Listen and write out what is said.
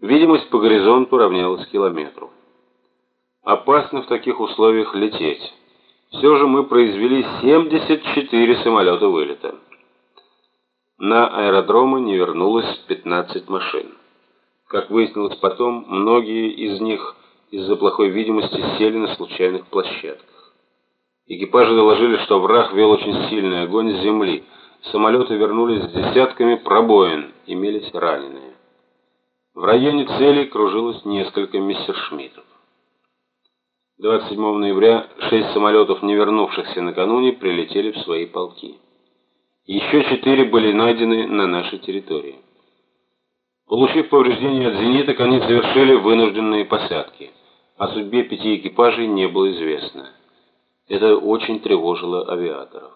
Видимость по горизонту равнялась километру. Опасно в таких условиях лететь. Все же мы произвели 74 самолета вылета. На аэродромы не вернулось 15 машин. Как выяснилось потом, многие из них из-за плохой видимости сели на случайных площадках. Экипажи доложили, что враг вел очень сильный огонь с земли. Самолеты вернулись с десятками пробоин, имелись раненые. В районе цели кружилось несколько мессершмиттов. 27 ноября шесть самолетов, не вернувшихся накануне, прилетели в свои полки. Еще четыре были найдены на нашей территории. Получив повреждения от зениток, они совершили вынужденные посадки. О судьбе пяти экипажей не было известно. Это очень тревожило авиаторов.